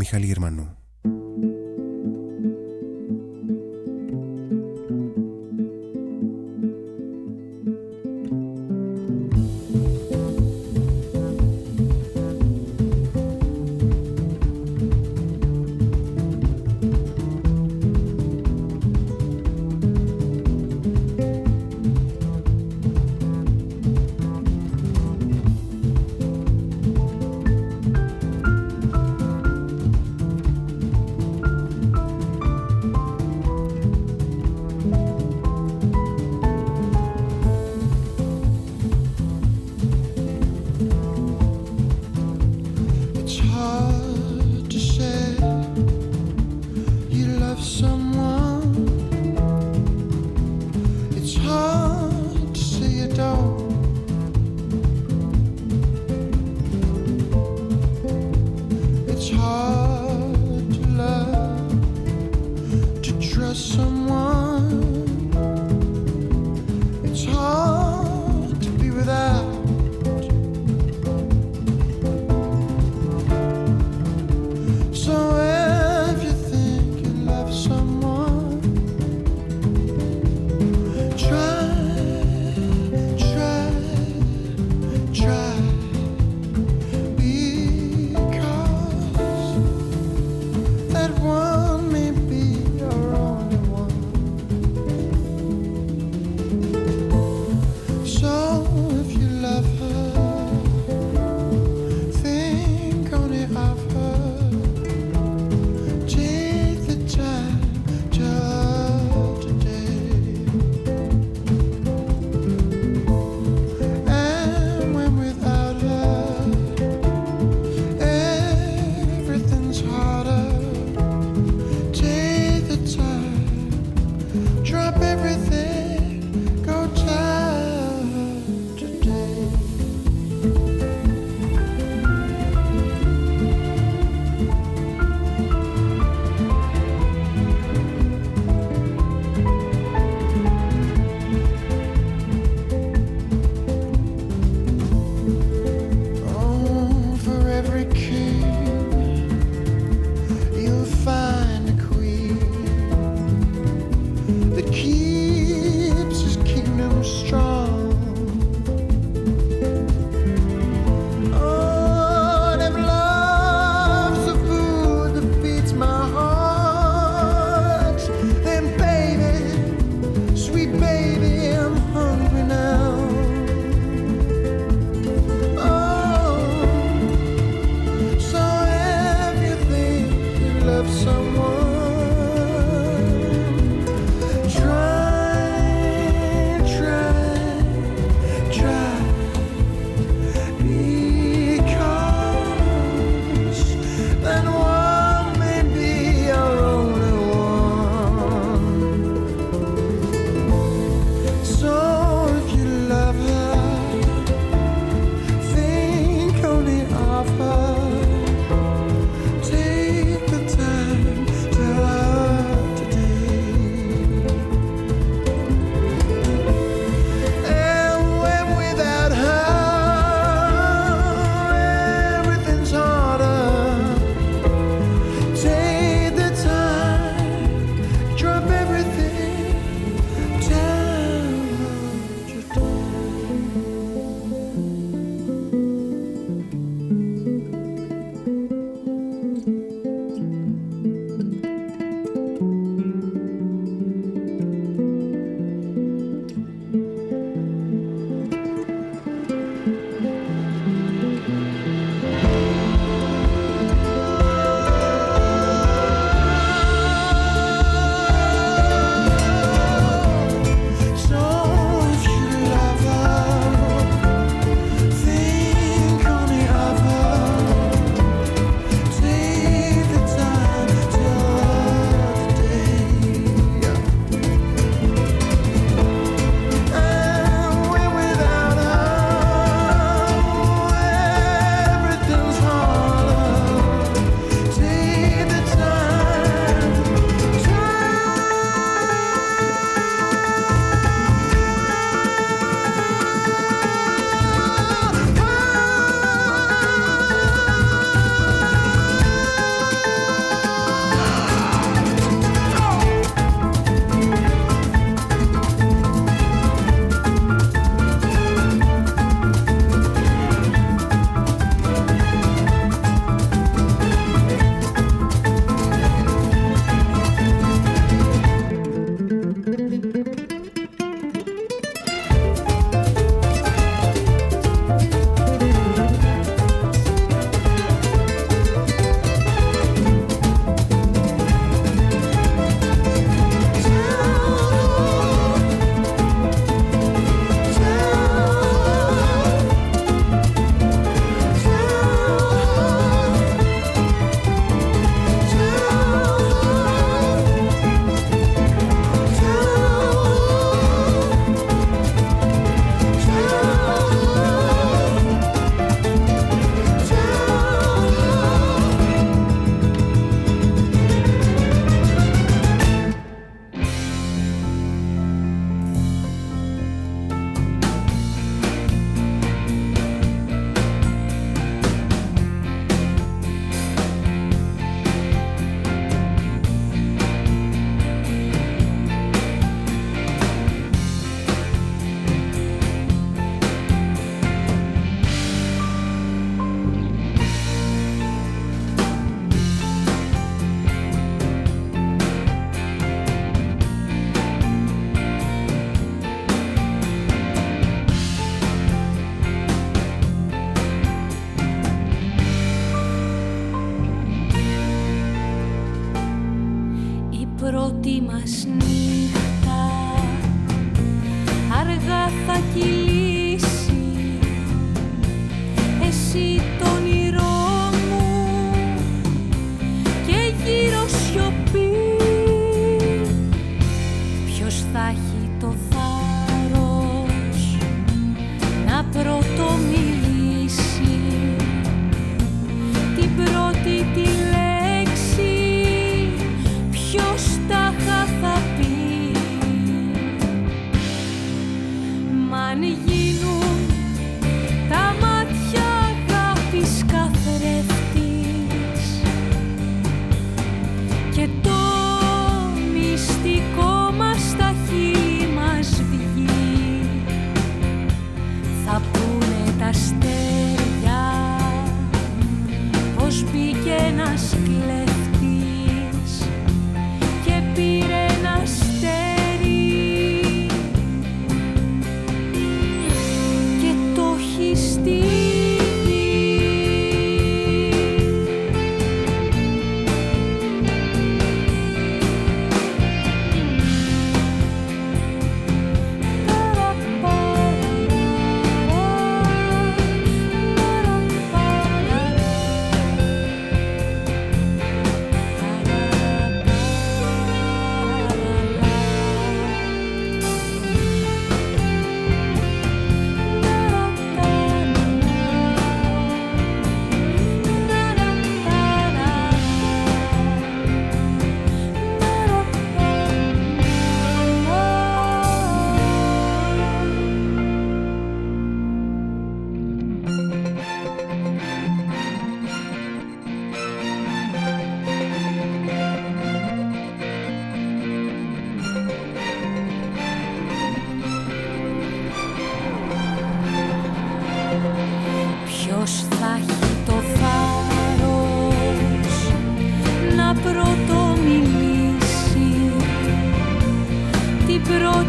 επιλογές του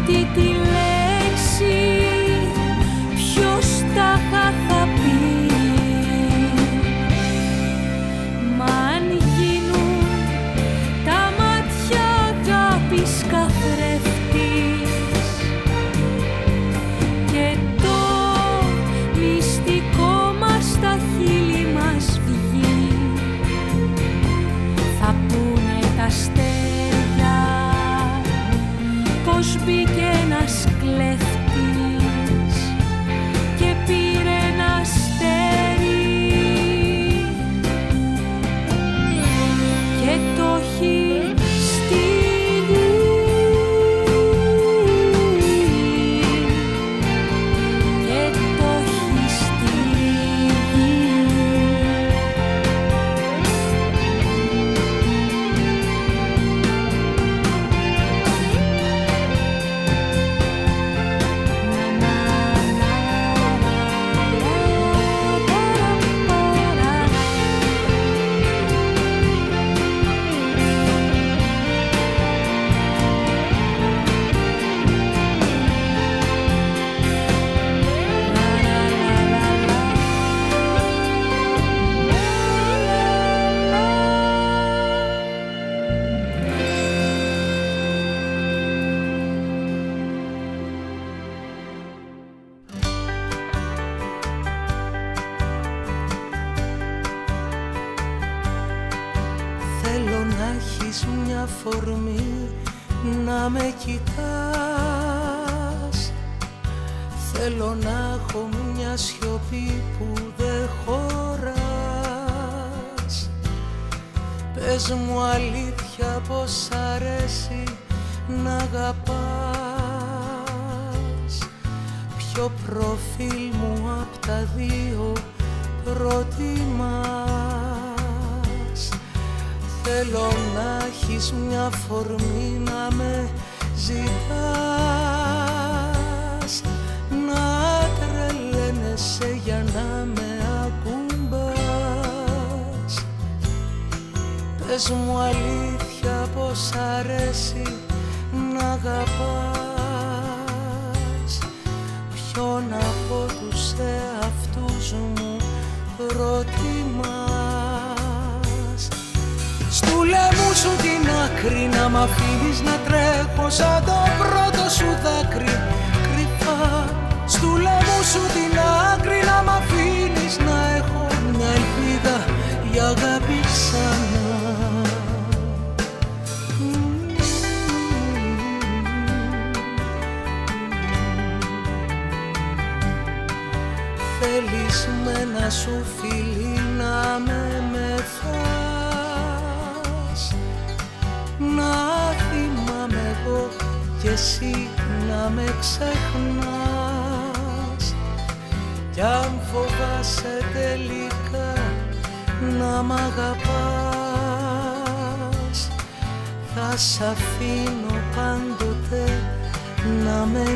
ti ti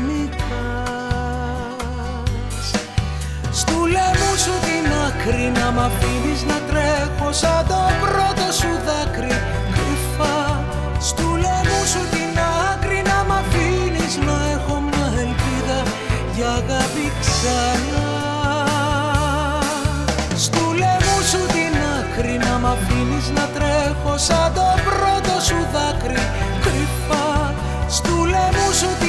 νικάς Στου λαιμού σου την άκρη να μ' να τρέχω σαν το πρώτο σου δάκρυ. Κρυφά. Στου λαιμού σου την άκρη να μ' να έχω μια ελπίδα για αγάπη ξανά. Στου λαιμού σου την άκρη να μ' να τρέχω σαν το πρώτο σου δάκρυ. Κρυφά. Στου λαιμού σου την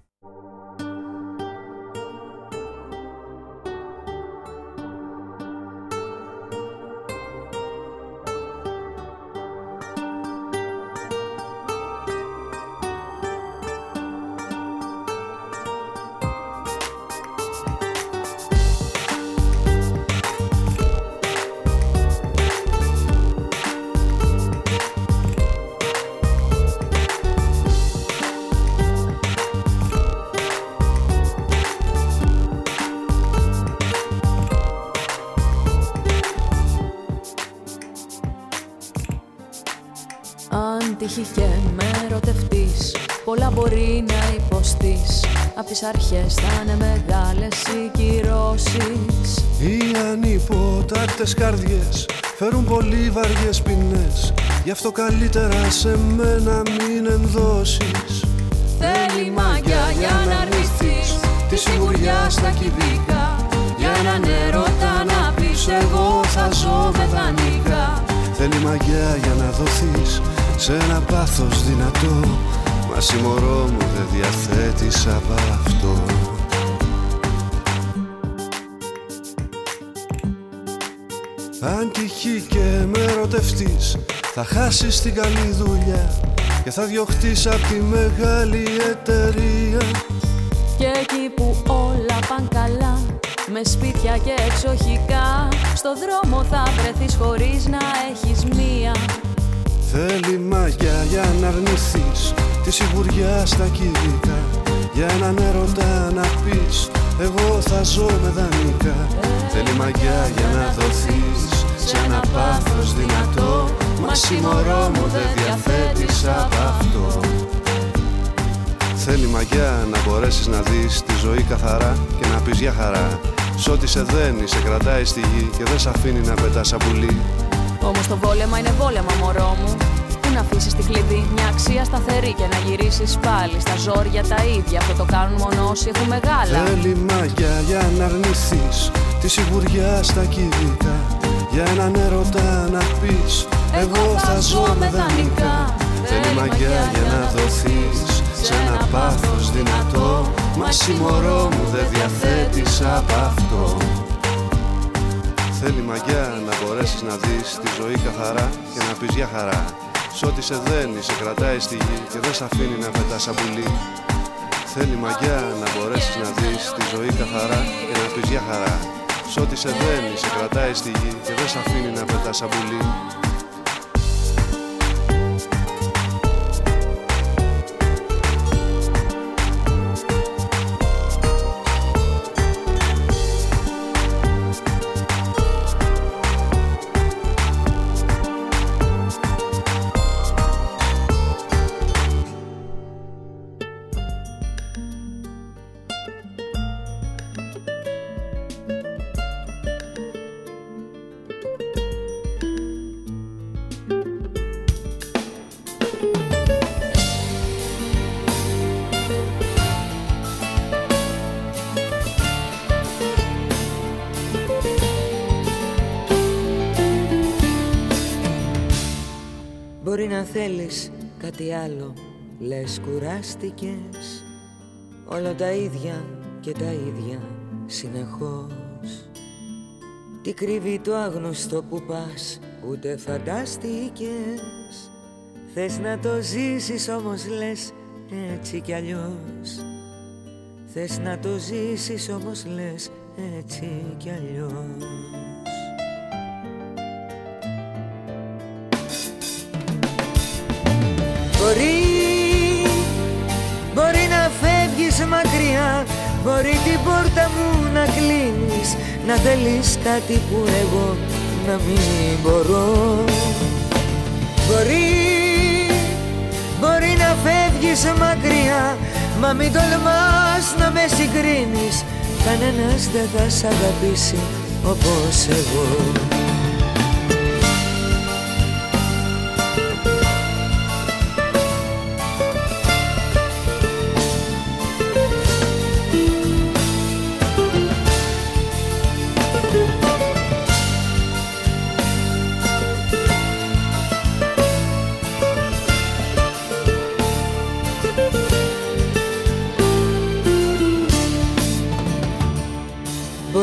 Πολύ βαριές ποινές. Γι' αυτό καλύτερα σε μένα μην ενδώσεις. Θέλει μαγιά για να αρνηθείς Τη σιγουριά στα κυβικά. Για έναν έρωτα να πεις εγώ θα ζω με δανεικά Θέλει μαγιά για να δοθείς σε ένα πάθος δυνατό. Μα συμμορώ μου δεν διαθέτεις από αυτό Αν τυχεί και με ερωτευτείς Θα χάσεις την καλή δουλειά Και θα διωχτείς από τη μεγάλη εταιρεία. Και εκεί που όλα παν καλά Με σπίτια και εξοχικά Στο δρόμο θα βρεθείς χωρίς να έχεις μία. Θέλει μαγιά για να αρνηθείς Τη σιγουριά στα κυβικά Για έναν έρωτα να πεις Εγώ θα ζω με δανεικά. Θέλει μαγιά για να δοθείς Σε ένα πάθος δυνατό. Μα συμμορώ μου δεν διαθέτεις από αυτό. Θέλει μαγιά να μπορέσεις να δεις τη ζωή καθαρά Και να πεις για χαρά Σ' ό,τι σε δένει, σε κρατάει στη γη Και δεν σε αφήνει να πετάς σαν πουλί όμως το βόλεμα είναι βόλεμα μωρό μου Πού να αφήσεις τη κλειδί. Μια αξία σταθερή Και να γυρίσεις πάλι. Στα ζόρια τα ίδια Αυτό το κάνουν μόνο όσοι έχουν μεγάλα. Θέλει μαγιά για να αρνηθείς Τη σιγουριά στα κυβικά Για έναν έρωτα να πεις Εγώ θα ζω με δανεικά. Θέλει μαγιά για να δοθείς Σε ένα πάθος δυνατό. Μα συμμορώ μου δεν διαθέτεις από αυτό. Θέλει μαγιά να μπορέσεις να δεις τη ζωή καθαρά και να πεις για χαρά Σ' ό,τι σε δένει, σε κρατάει στη γη και δεν σε αφήνει να πετάς σαν πουλί Θέλει μαγιά να μπορέσεις να δεις τη ζωή καθαρά και να πεις για χαρά. Σ' ό,τι σε δένει, σε κρατάει στη γη και δεν σε αφήνει να πετάς σαν κάτι άλλο. Λες κουράστηκες. Όλα τα ίδια και τα ίδια συνεχώς. Τι κρύβει το άγνωστο που πας Ούτε φαντάστηκες. Θες να το ζήσεις όμως λες έτσι κι αλλιώς. Θες να το ζήσεις όμως λες έτσι κι αλλιώς Μπορεί την πόρτα μου να κλείνεις Να θέλεις κάτι που εγώ να μην μπορώ. Μπορεί, μπορεί να φεύγεις μακριά Μα μην τολμάς να με συγκρίνεις. Κανένας δεν θα σ' αγαπήσει όπως εγώ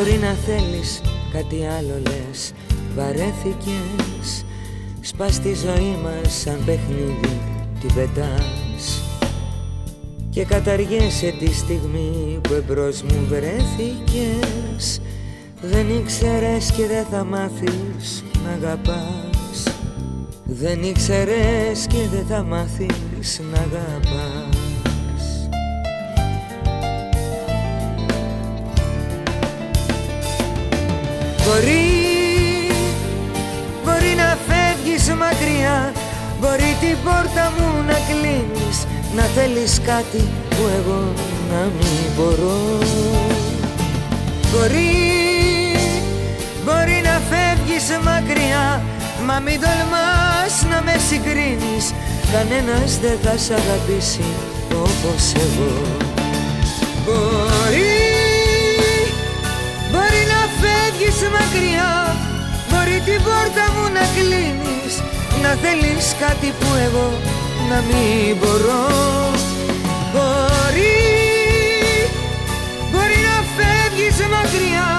Μπορεί να θέλεις κάτι άλλο λες. Βαρέθηκες Σπάς τη ζωή μας σαν παιχνίδι Την πετάς. Και καταργέσαι τη στιγμή που εμπρός μου βρέθηκες. Δεν ήξερες και δεν θα μάθεις να αγαπάς. Δεν ήξερες και δεν θα μάθεις να αγαπάς Μπορεί, μπορεί να φεύγεις μακριά Μπορεί την πόρτα μου να κλείνεις Να θέλεις κάτι που εγώ να μην μπορώ. Μπορεί, μπορεί να φεύγεις μακριά Μα μην τολμάς να με συγκρίνεις Κανένας δεν θα σ' αγαπήσει όπως εγώ. Μπορεί φεύγεις μακριά Μπορεί την πόρτα μου να κλείνεις Να θέλεις κάτι που εγώ να μην μπορώ. Μπορεί, μπορεί να φεύγεις μακριά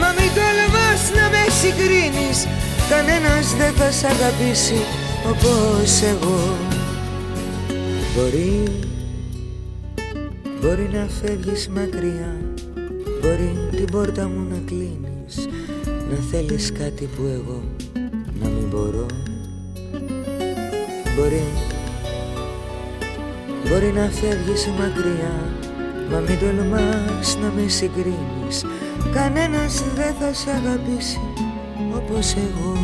Μα μην τολμάς να με συγκρίνεις. Κανένας δεν θα σ' αγαπήσει όπως εγώ. Μπορεί, μπορεί να φεύγεις μακριά Μπορεί την πόρτα μου να κλείνεις Να θέλεις κάτι που εγώ να μην μπορώ. Μπορεί Μπορεί να φεύγεις μακριά Μα μην τολμάς να με συγκρίνεις. Κανένας δεν θα σ' αγαπήσει όπως εγώ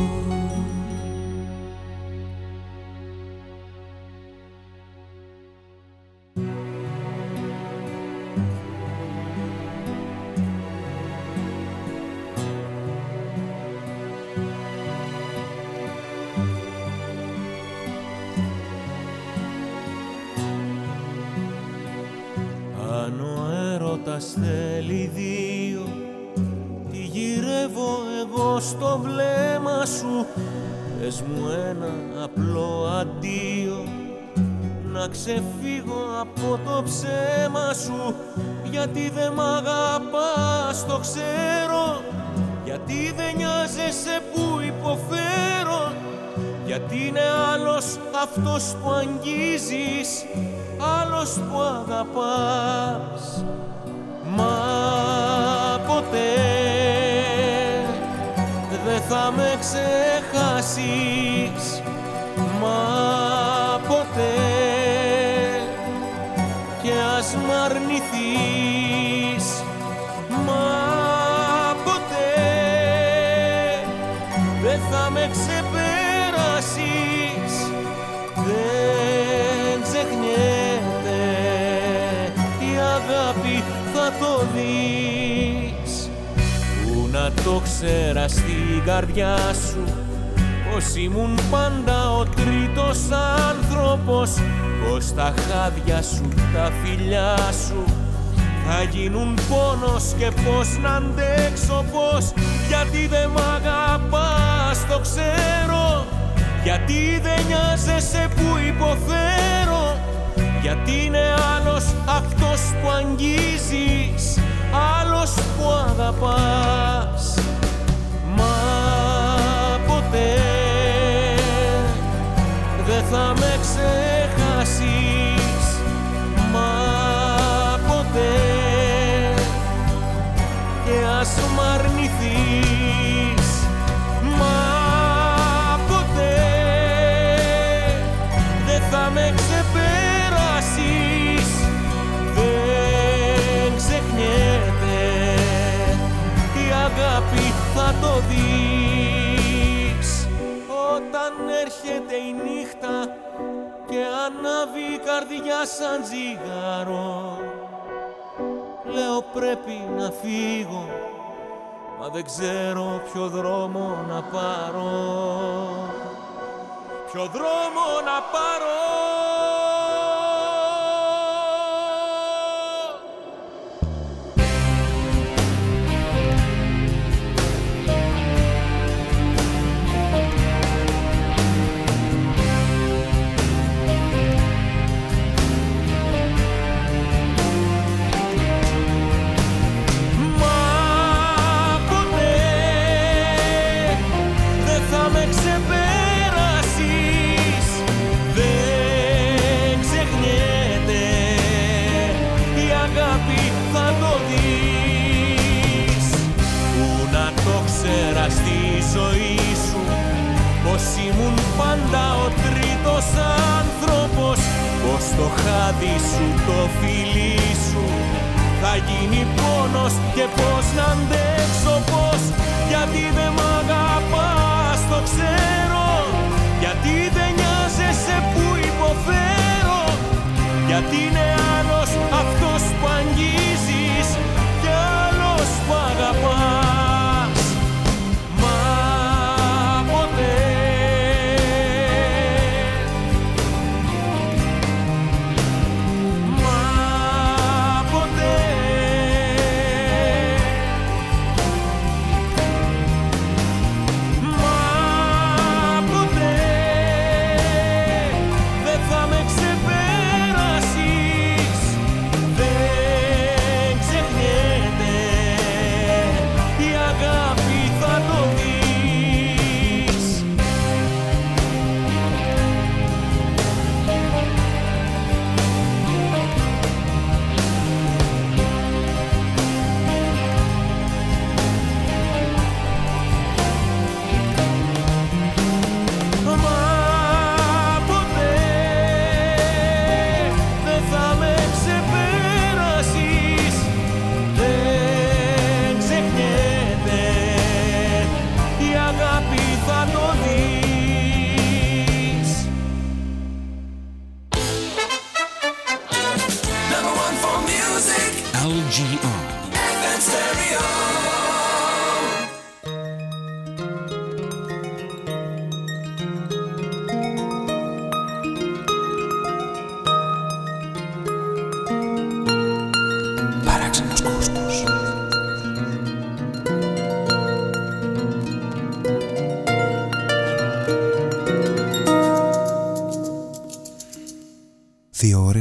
αγαπάς Μα ποτέ δεν θα με ξεχάσεις Μα ποτέ. Ας μ' αρνηθείς Μα ποτέ δεν θα με ξεπεράσεις να το ξέρα στην καρδιά σου. Πως ήμουν πάντα ο τρίτος άνθρωπος πως τα χάδια σου, τα φιλιά σου θα γίνουν πόνος και πως να αντέξω πως γιατί δεν μ' αγαπάς το ξέρω. Γιατί δεν νοιάζεσαι που υποφέρω γιατί είναι άλλος αυτός που αγγίζεις άλλος που αγαπάς δεν θα με ξεχάσεις Μα ποτέ. Και ας μ' ανάβει η καρδιά σαν τζιγάρο. Λέω πρέπει να φύγω μα δεν ξέρω ποιο δρόμο να πάρω Ποιο δρόμο να πάρω στο χάδι σου το φιλί σου. Θα γίνει πόνος και πώς να αντέξω πώς. Γιατί δεν μ' αγαπάς το ξέρω. Γιατί δεν νοιάζεσαι που υποφέρω. Γιατί είναι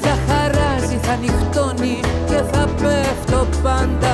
Θα χαράζει, θα νυχτώνει και θα πέφτω πάντα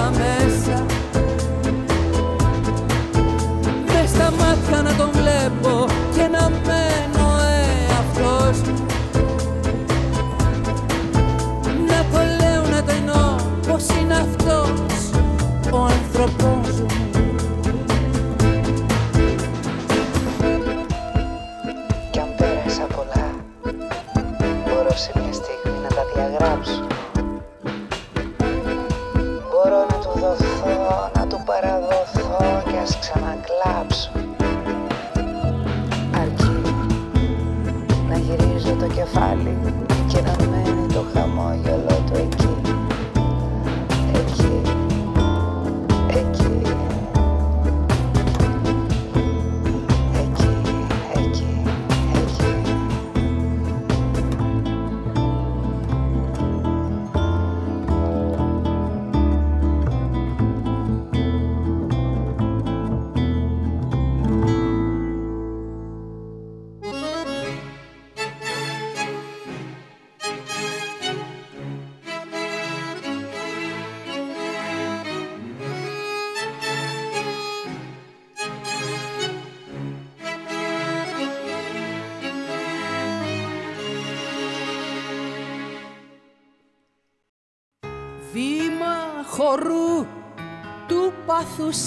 vibes. καθόλου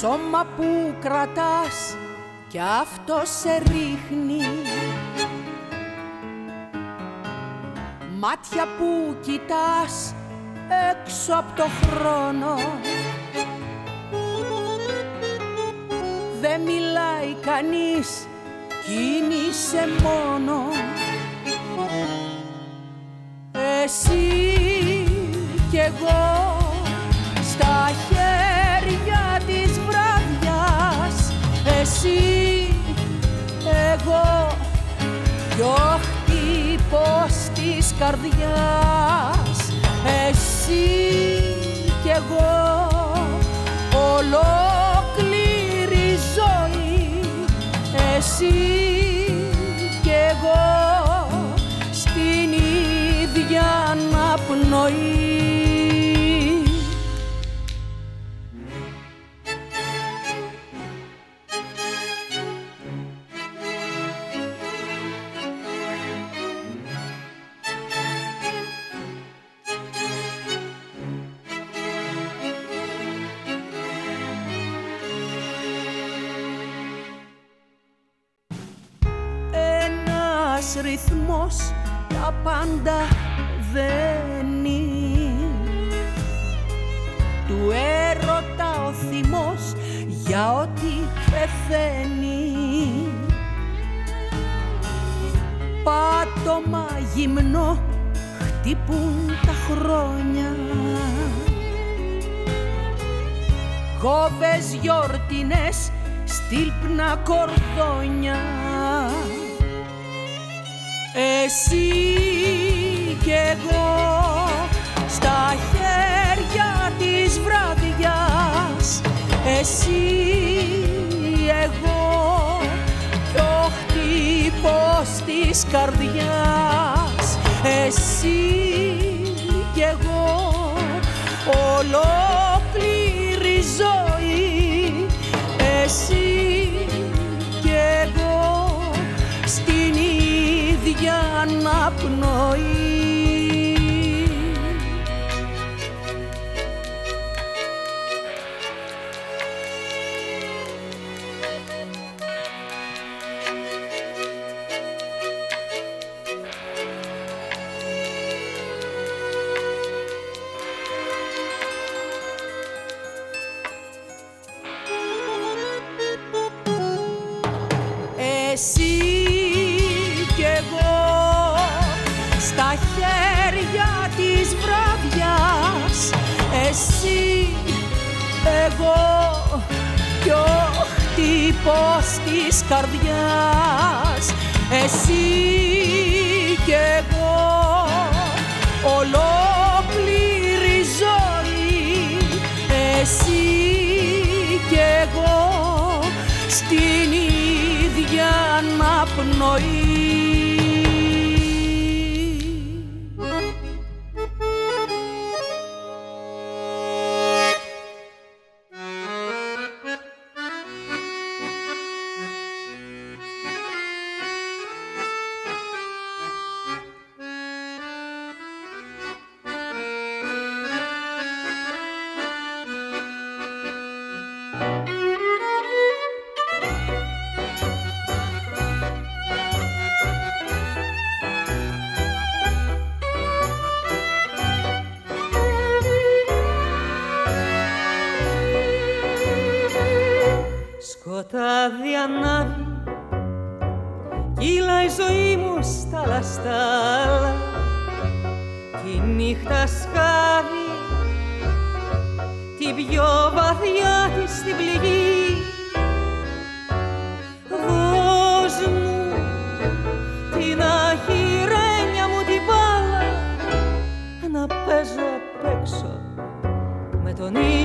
Σώμα που κρατάς και αυτό σε ρίχνει. Μάτια που κοιτάς έξω από το χρόνο. Δεν μιλάει κανείς, σε μόνο. εγώ στα χέρια της βραδιάς. Εσύ, εγώ κι ο χτύπος της καρδιάς. Εσύ κι εγώ ολόκληρη ζωή. Εσύ κι εγώ στην ίδια αναπνοή.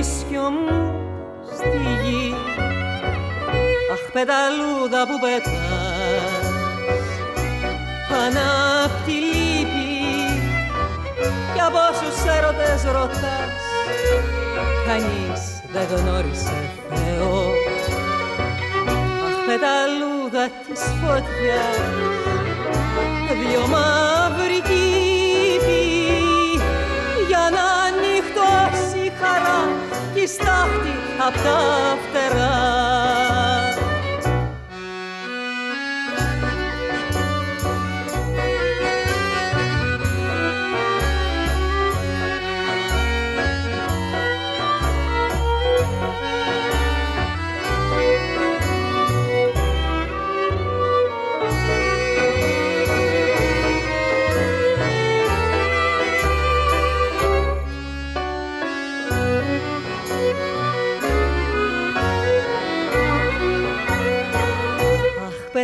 Τον ίσιο μου στη γη. Αχ πεταλούδα που πετάς. Πάνω απ' τη λύπη κι από όσους έρωτες ρωτάς. Κανείς δεν γνώρισε Θεό. Αχ πεταλούδα της φωτιάς. Δυο μαύροι κήποι για να ανοιχτώσει η χαρά. κι η στάχτη απ' τα φτερά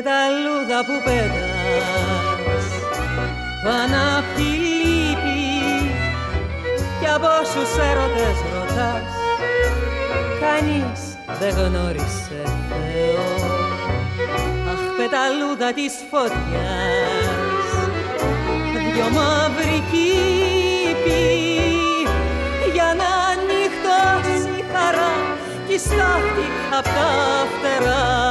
πεταλούδα που πέτας. Πάνω απ' τη λύπη κι από όσους έρωτες ρωτάς. Κανείς δεν γνώρισε Θεό. Αχ πεταλούδα της φωτιάς. Δυο μαύροι κήποι για να ανοιχτώσει η χαρά κι η στάχτη απ' τα φτερά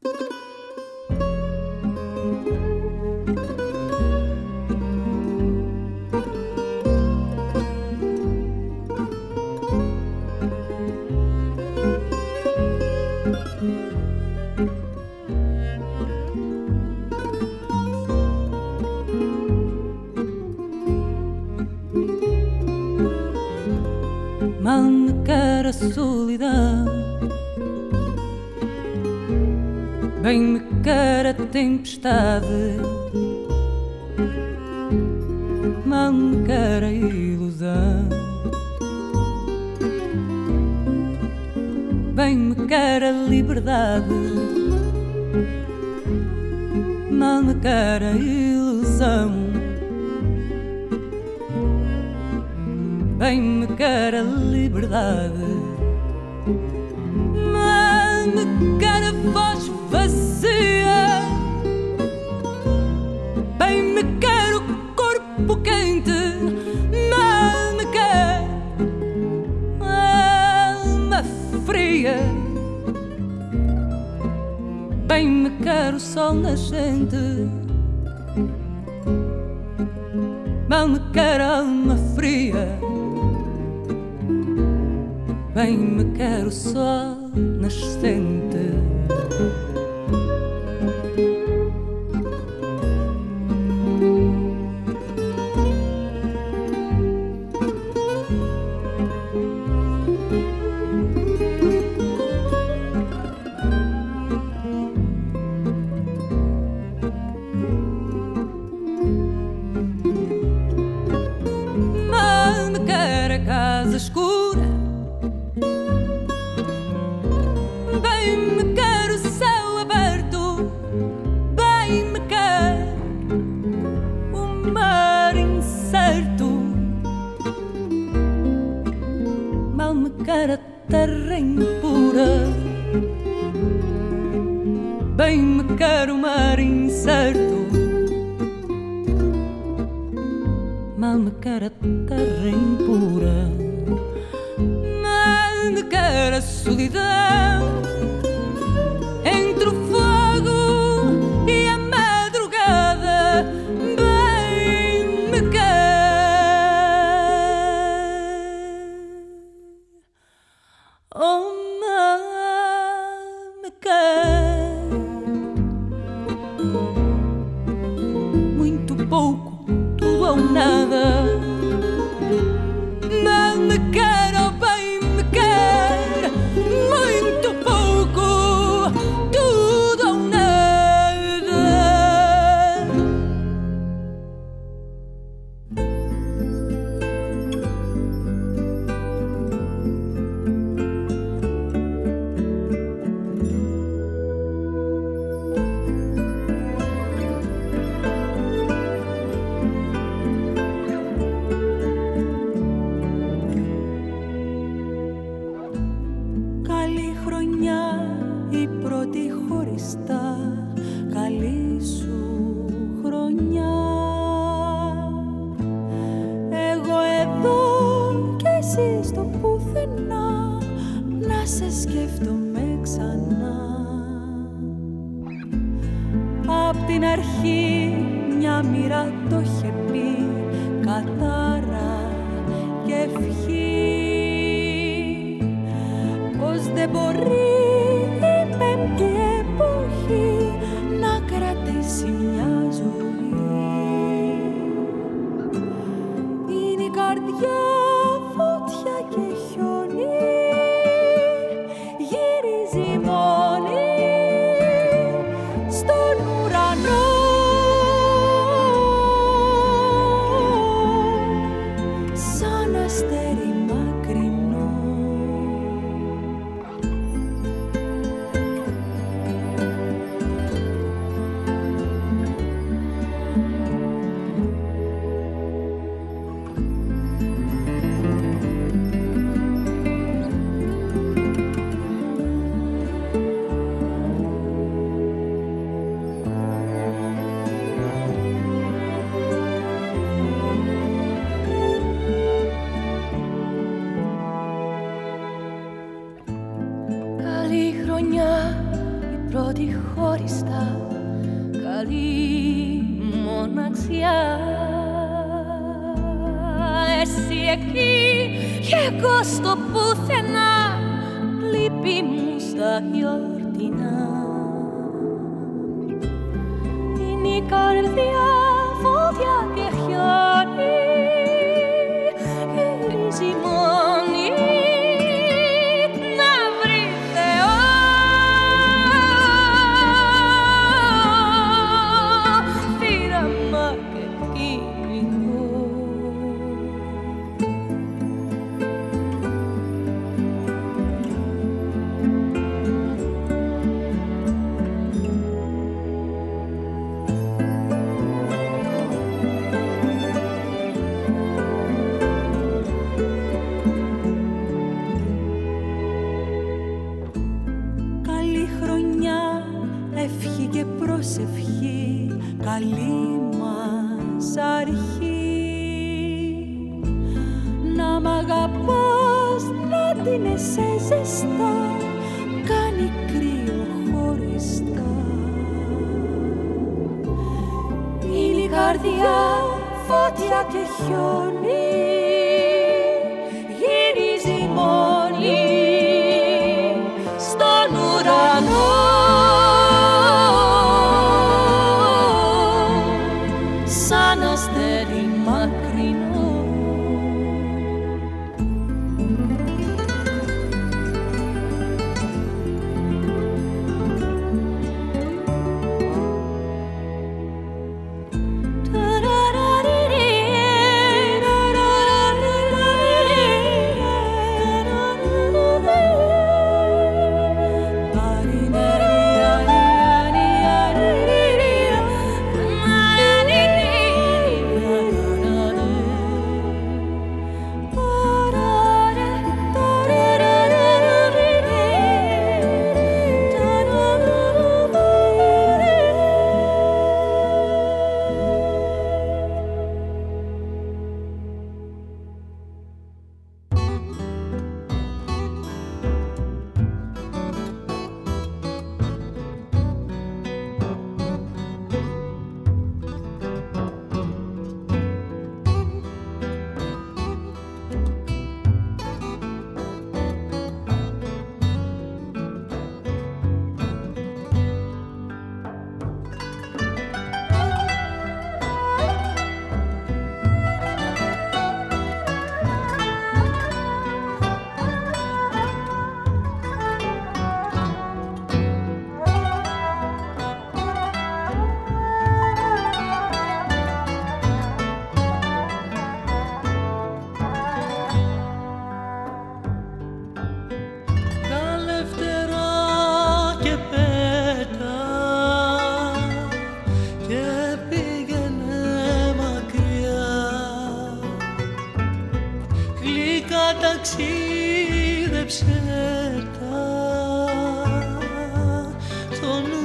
Mal me quer alma fria bem me quer o sol nascente. η πρώτη χωριστά καλή μοναξιά. Εσύ εκεί και εγώ στο πουθενά λύπη μου στα γιορτινά. Είναι η καρδιά φωτιά και χιόνι και χιόνι στο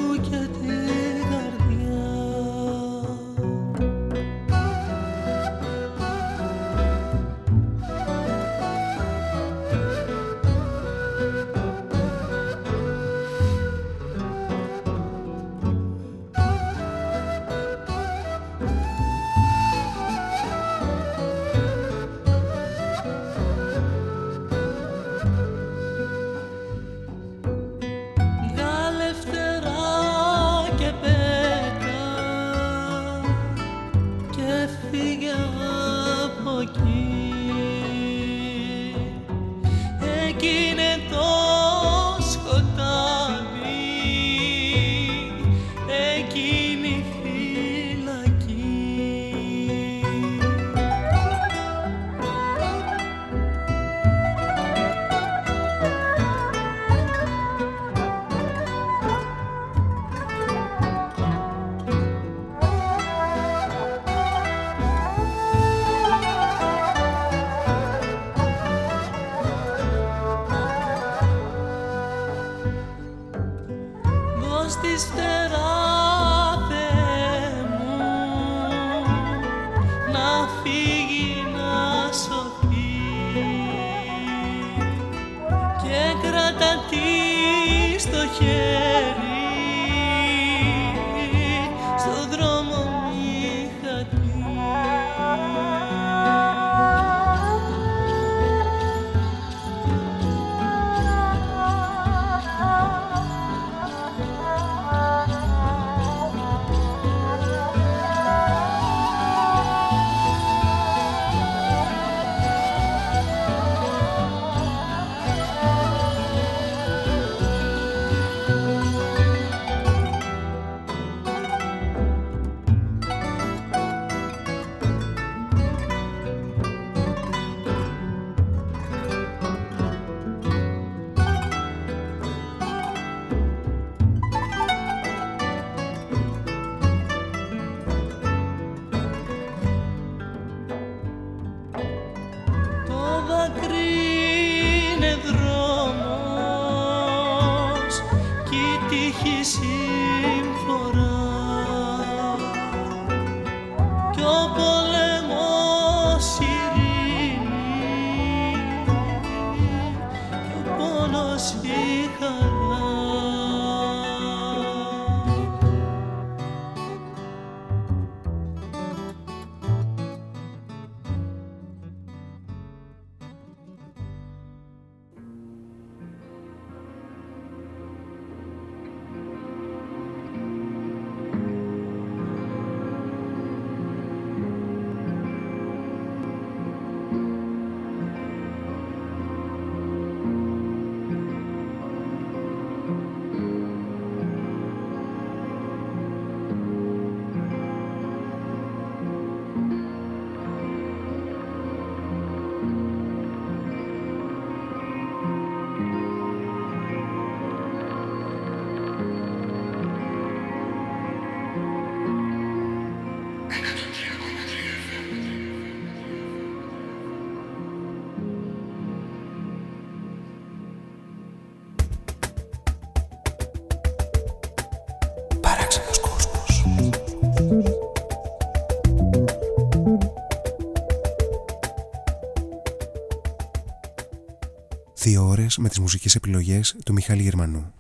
Δύο ώρες με τις μουσικές επιλογές του Μιχάλη Γερμανού.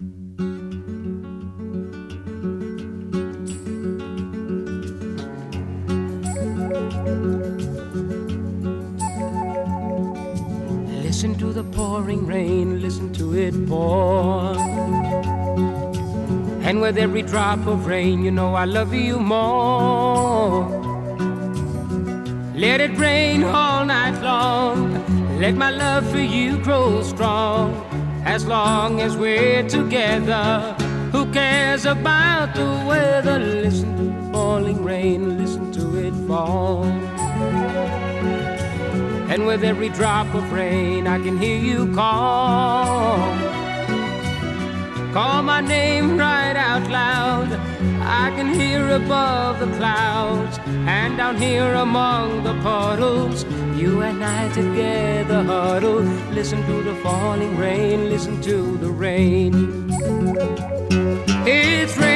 Listen to the pouring rain, listen to it pour. And with every drop of rain, you know I love you more. Let it rain all night long. Let my love for you grow strong. As long as we're together, who cares about the weather? Listen to the falling rain, listen to it fall. And with every drop of rain, I can hear you call. Call my name right out loud. I can hear above the clouds and down here among the puddles. You and I together huddle. Listen to the falling rain, listen to the rain. It's raining,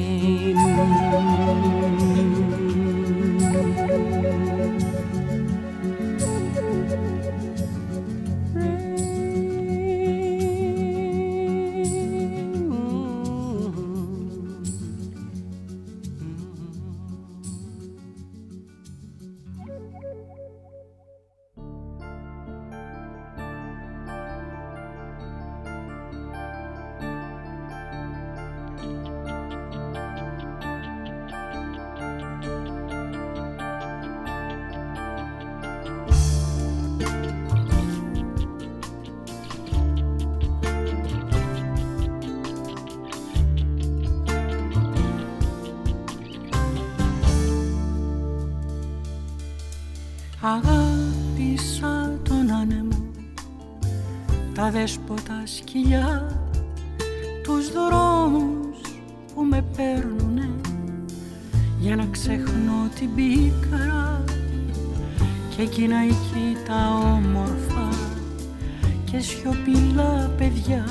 Σιωπηλά παιδιά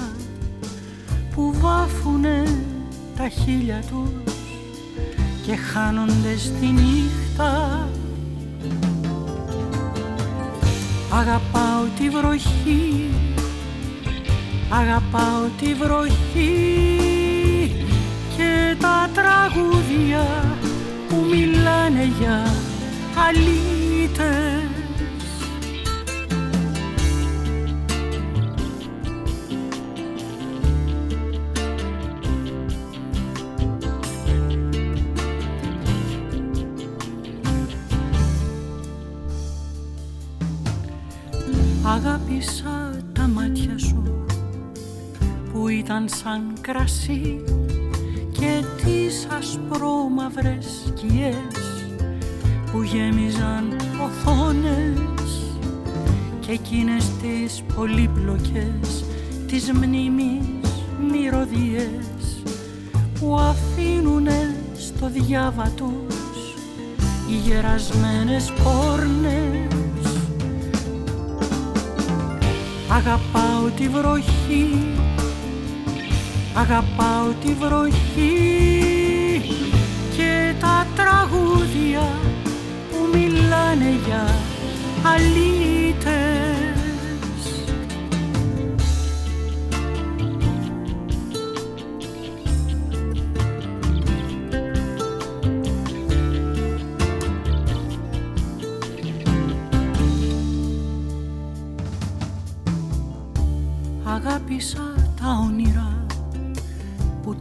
Που βάφουνε τα χείλια τους Και χάνονται στη νύχτα. Αγαπάω τη βροχή Αγαπάω τη βροχή Και τα τραγούδια που μιλάνε για αλήτες ήταν σαν κρασί και τις ασπρόμαυρες σκιές που γέμιζαν οθόνες και εκείνες τις πολύπλοκες τις μνήμης μυρωδιές που αφήνουνε στο διάβα τους οι γερασμένες πόρνες. Αγαπάω τη βροχή Αγαπάω τη βροχή Και τα τραγούδια που μιλάνε για αλήτες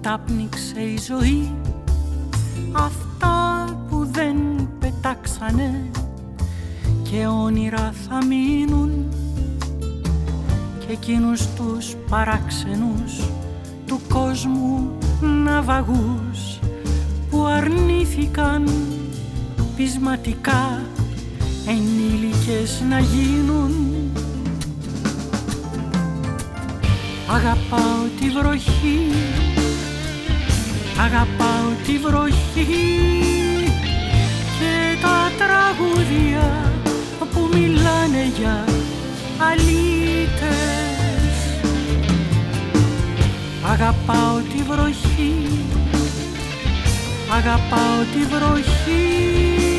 που τάπνιξε η ζωή. Αυτά που δεν πετάξανε και όνειρα θα μείνουν. Και εκείνους τους παράξενους του κόσμου ναυαγούς που αρνήθηκαν πεισματικά ενήλικες να γίνουν. Αγαπάω τη βροχή Αγαπάω τη βροχή Και τα τραγούδια που μιλάνε για αλήτες. Αγαπάω τη βροχή Αγαπάω τη βροχή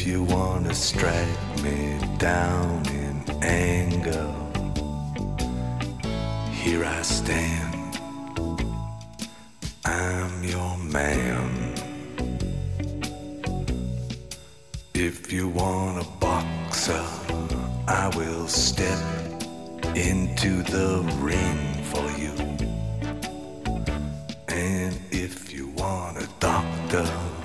If you wanna strike me down in anger, here I stand. I'm your man. If you want a boxer, I will step into the ring for you. And if you want a doctor,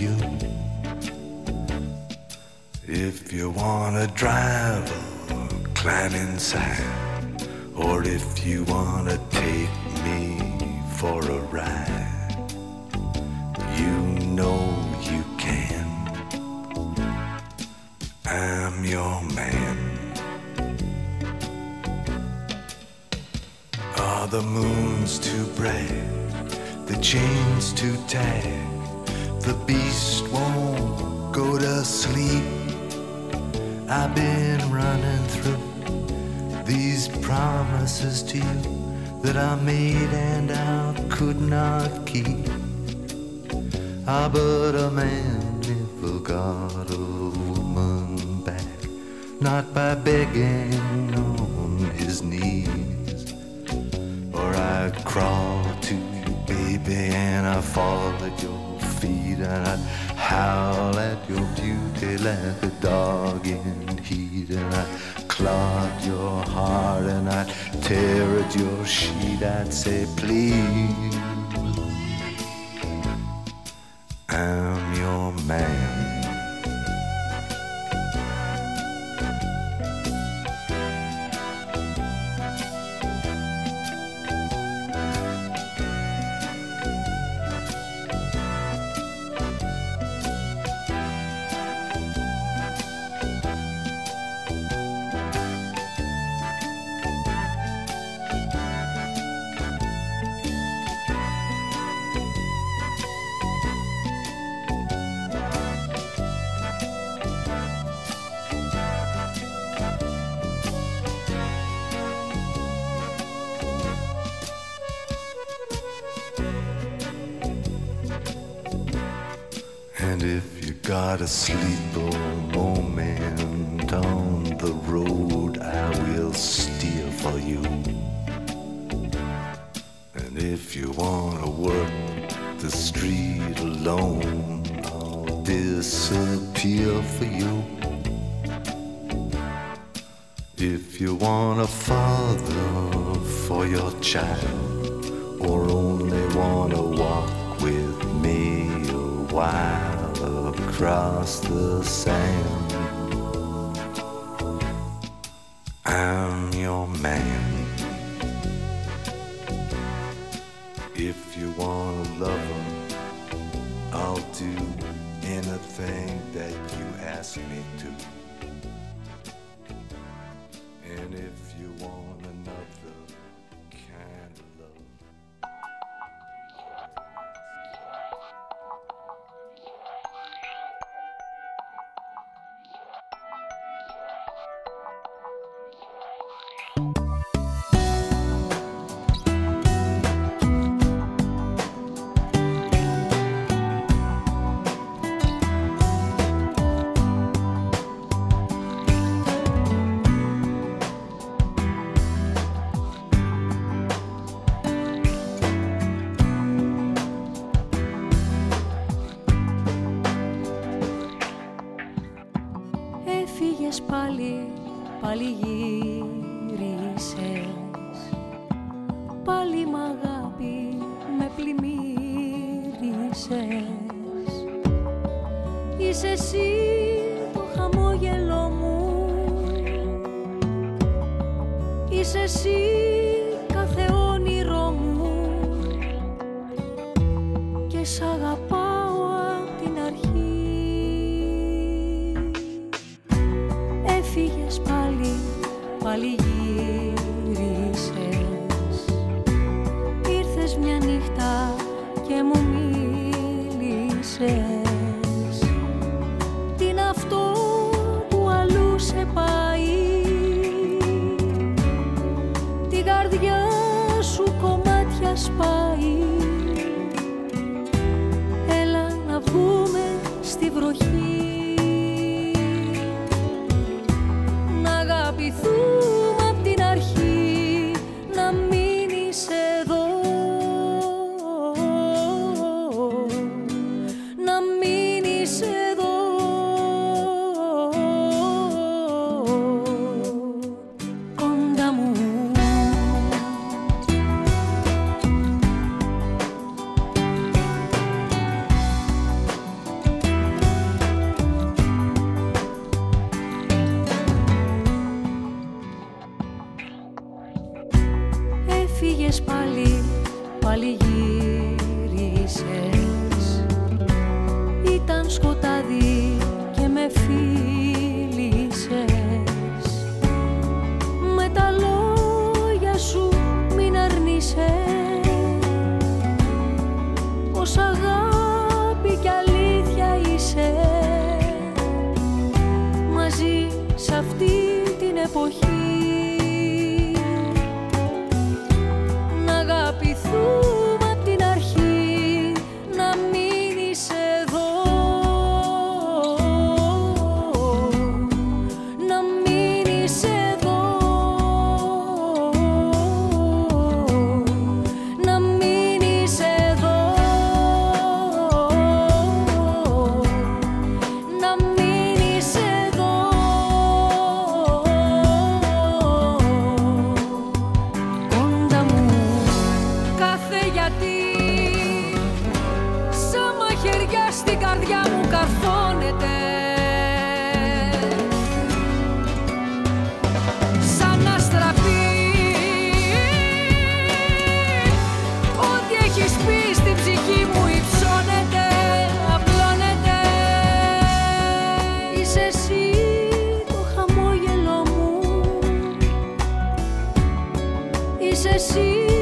you. If you wanna drive a climb inside, or if you wanna take me for a ride, you know you can. I'm your man. Are the moons too bright? The chains too tight? The beast won't go to sleep. I've been running through these promises to you that I made and I could not keep. Ah, but a man never got a woman back, not by begging on his knees. Or I'd crawl to you, baby, and I fall at your feet and I'd howl at your beauty like a dog in heat. And I'd clog your heart and I'd tear at your sheet. I'd say please I'm your man. είσαι εσύ.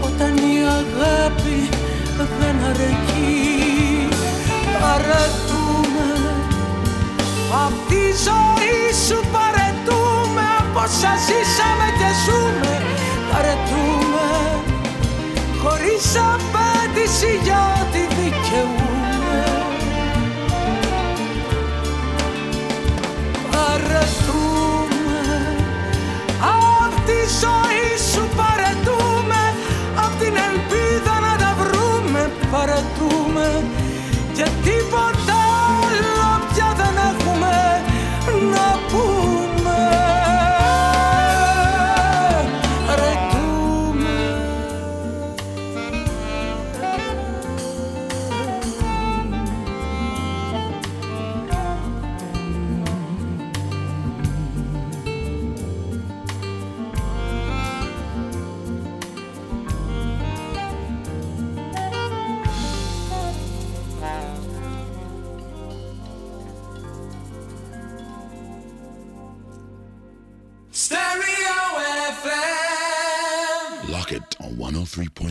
Όταν η αγάπη δεν αρκεί Παρετούμε. Απ' τη ζωή σου παρετούμε Από όσα ζήσαμε και ζούμε. Παρετούμε Χωρίς απάντηση για ό,τι δικαιούμε.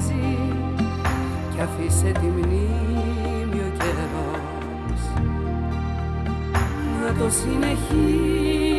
μυρίζει και αφήσε τη μνήμη ο καιρός. Να το συνεχίσει.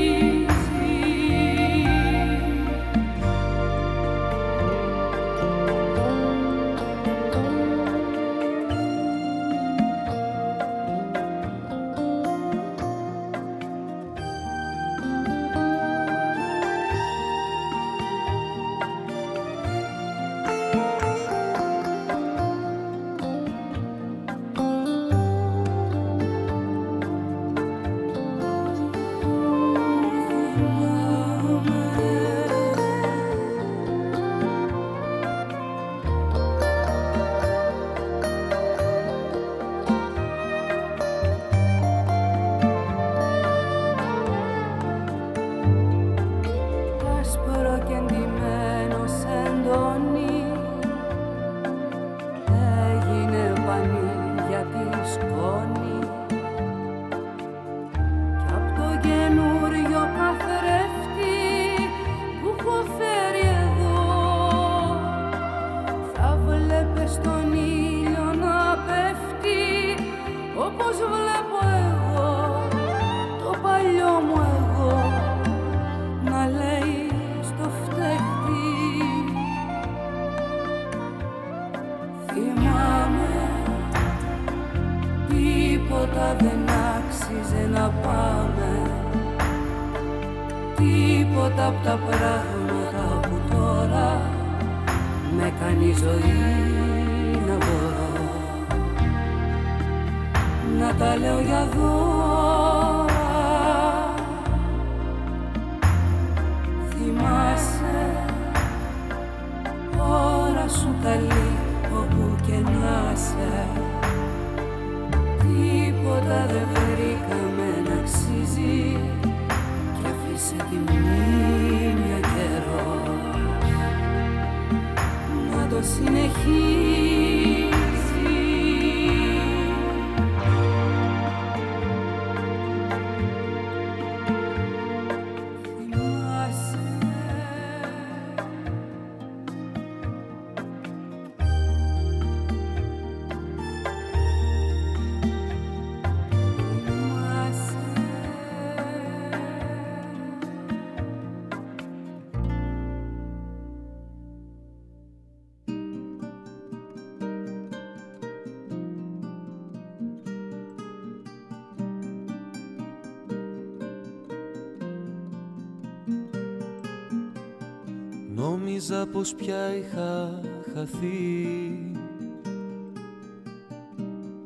Νόμιζα πως πια είχα χαθεί.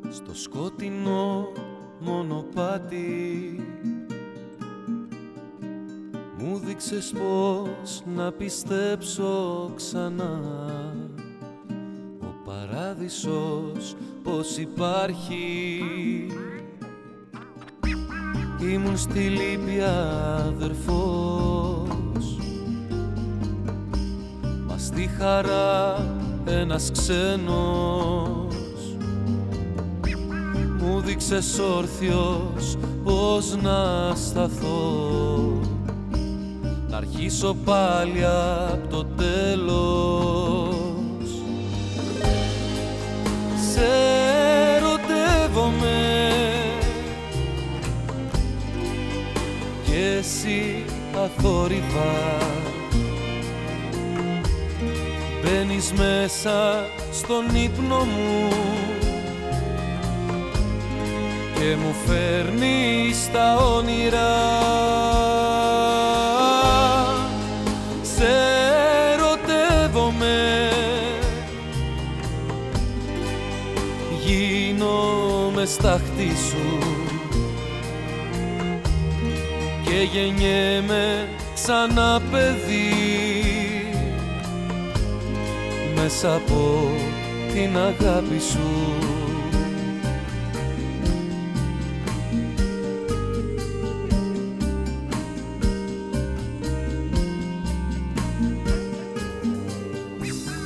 Στο σκοτεινό μονοπάτι Μου δείξες πως να πιστέψω ξανά. Ο παράδεισος πως υπάρχει. Ήμουν στη λύπη αδερφός στη χαρά ένας ξένος. Μου δείξες όρθιος πως να σταθώ. Να αρχίσω πάλι απ' το τέλος. Σε ερωτεύομαι Κι εσύ αθόρυβα Μπαίνεις μέσα στον ύπνο μου και μου φέρνεις τα όνειρα Σε ερωτεύομαι Γίνομαι στάχτη σου και γεννιέμαι ξανά παιδί μέσα από την αγάπη σου.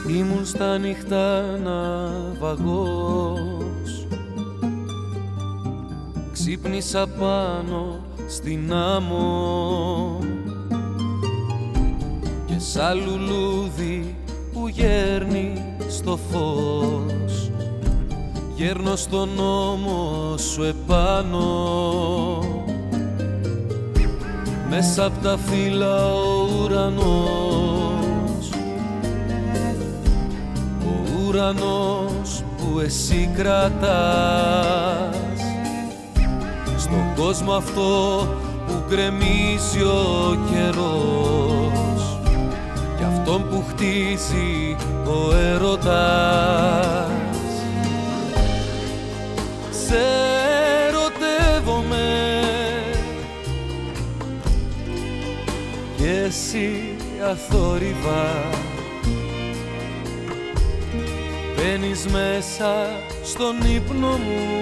Ήμουν στα νυχτά ναυαγός. Ξύπνησα πάνω στην άμμο. Και σαν λουλούδι που γέρνει στο φως. Γέρνω στον νόμο σου επάνω. Μέσα απ' τα φύλλα ο ουρανός. Ο ουρανός που εσύ κρατάς. Στον κόσμο αυτό που γκρεμίζει ο καιρός. Κι αυτόν που χτίζει ο έρωτας. Σε ερωτεύομαι Κι εσύ αθόρυβα. Μπαίνεις μέσα στον ύπνο μου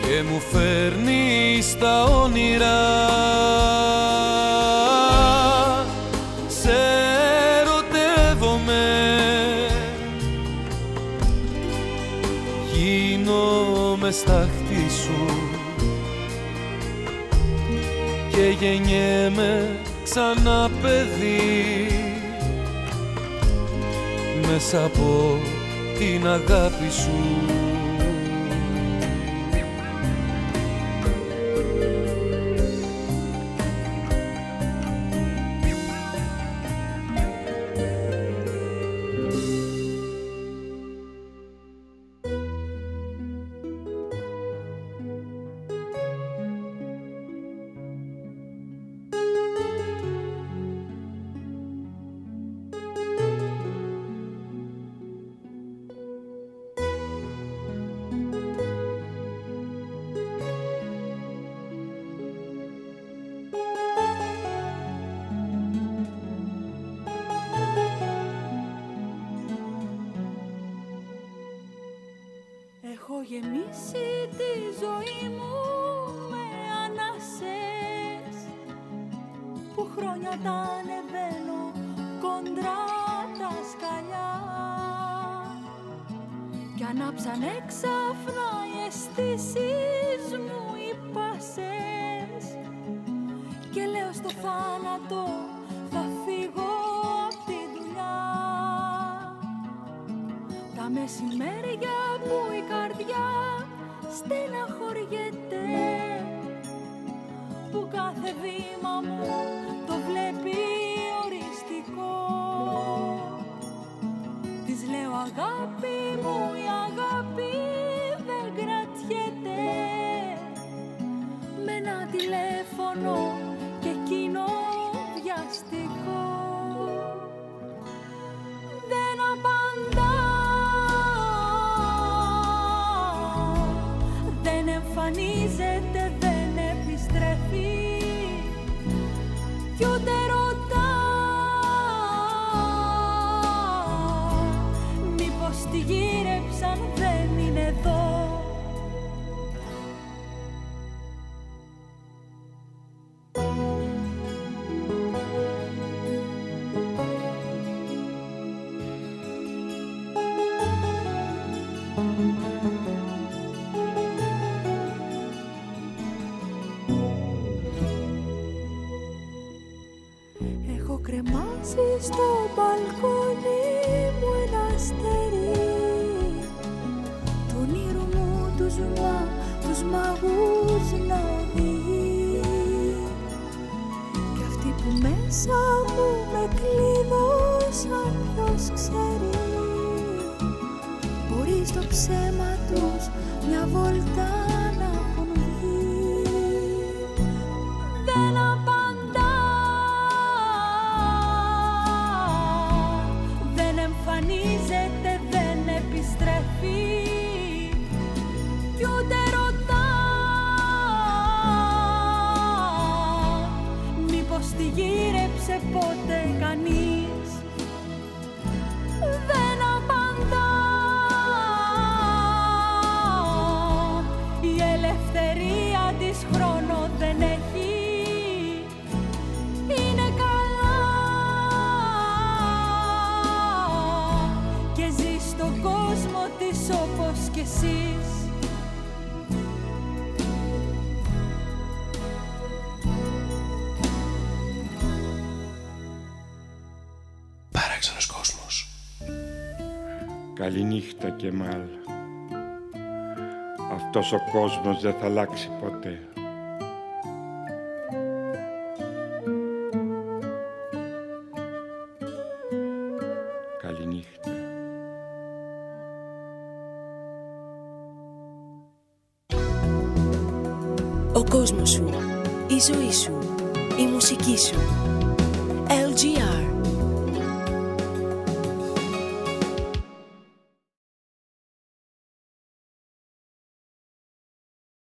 και μου φέρνεις τα όνειρα Γίνομαι στάχτη σου. Και γεννιέμαι ξανά παιδί. Μέσα από την αγάπη σου Έχω γεμίσει τη ζωή μου με ανάσες που χρόνια τα ανεβαίνω κοντρά τα σκαλιά. Κι ανάψαν έξαφνα οι αισθήσεις μου οι πάσες. Και λέω στο θάνατο μεσημέρια που η καρδιά στεναχωριέται. Που κάθε βήμα μου το βλέπει οριστικό. Της λέω αγάπη μου η αγάπη δεν κρατιέται με ένα τηλέφωνο Καληνύχτα και μάλ. Αυτός ο κόσμος δεν θα αλλάξει ποτέ.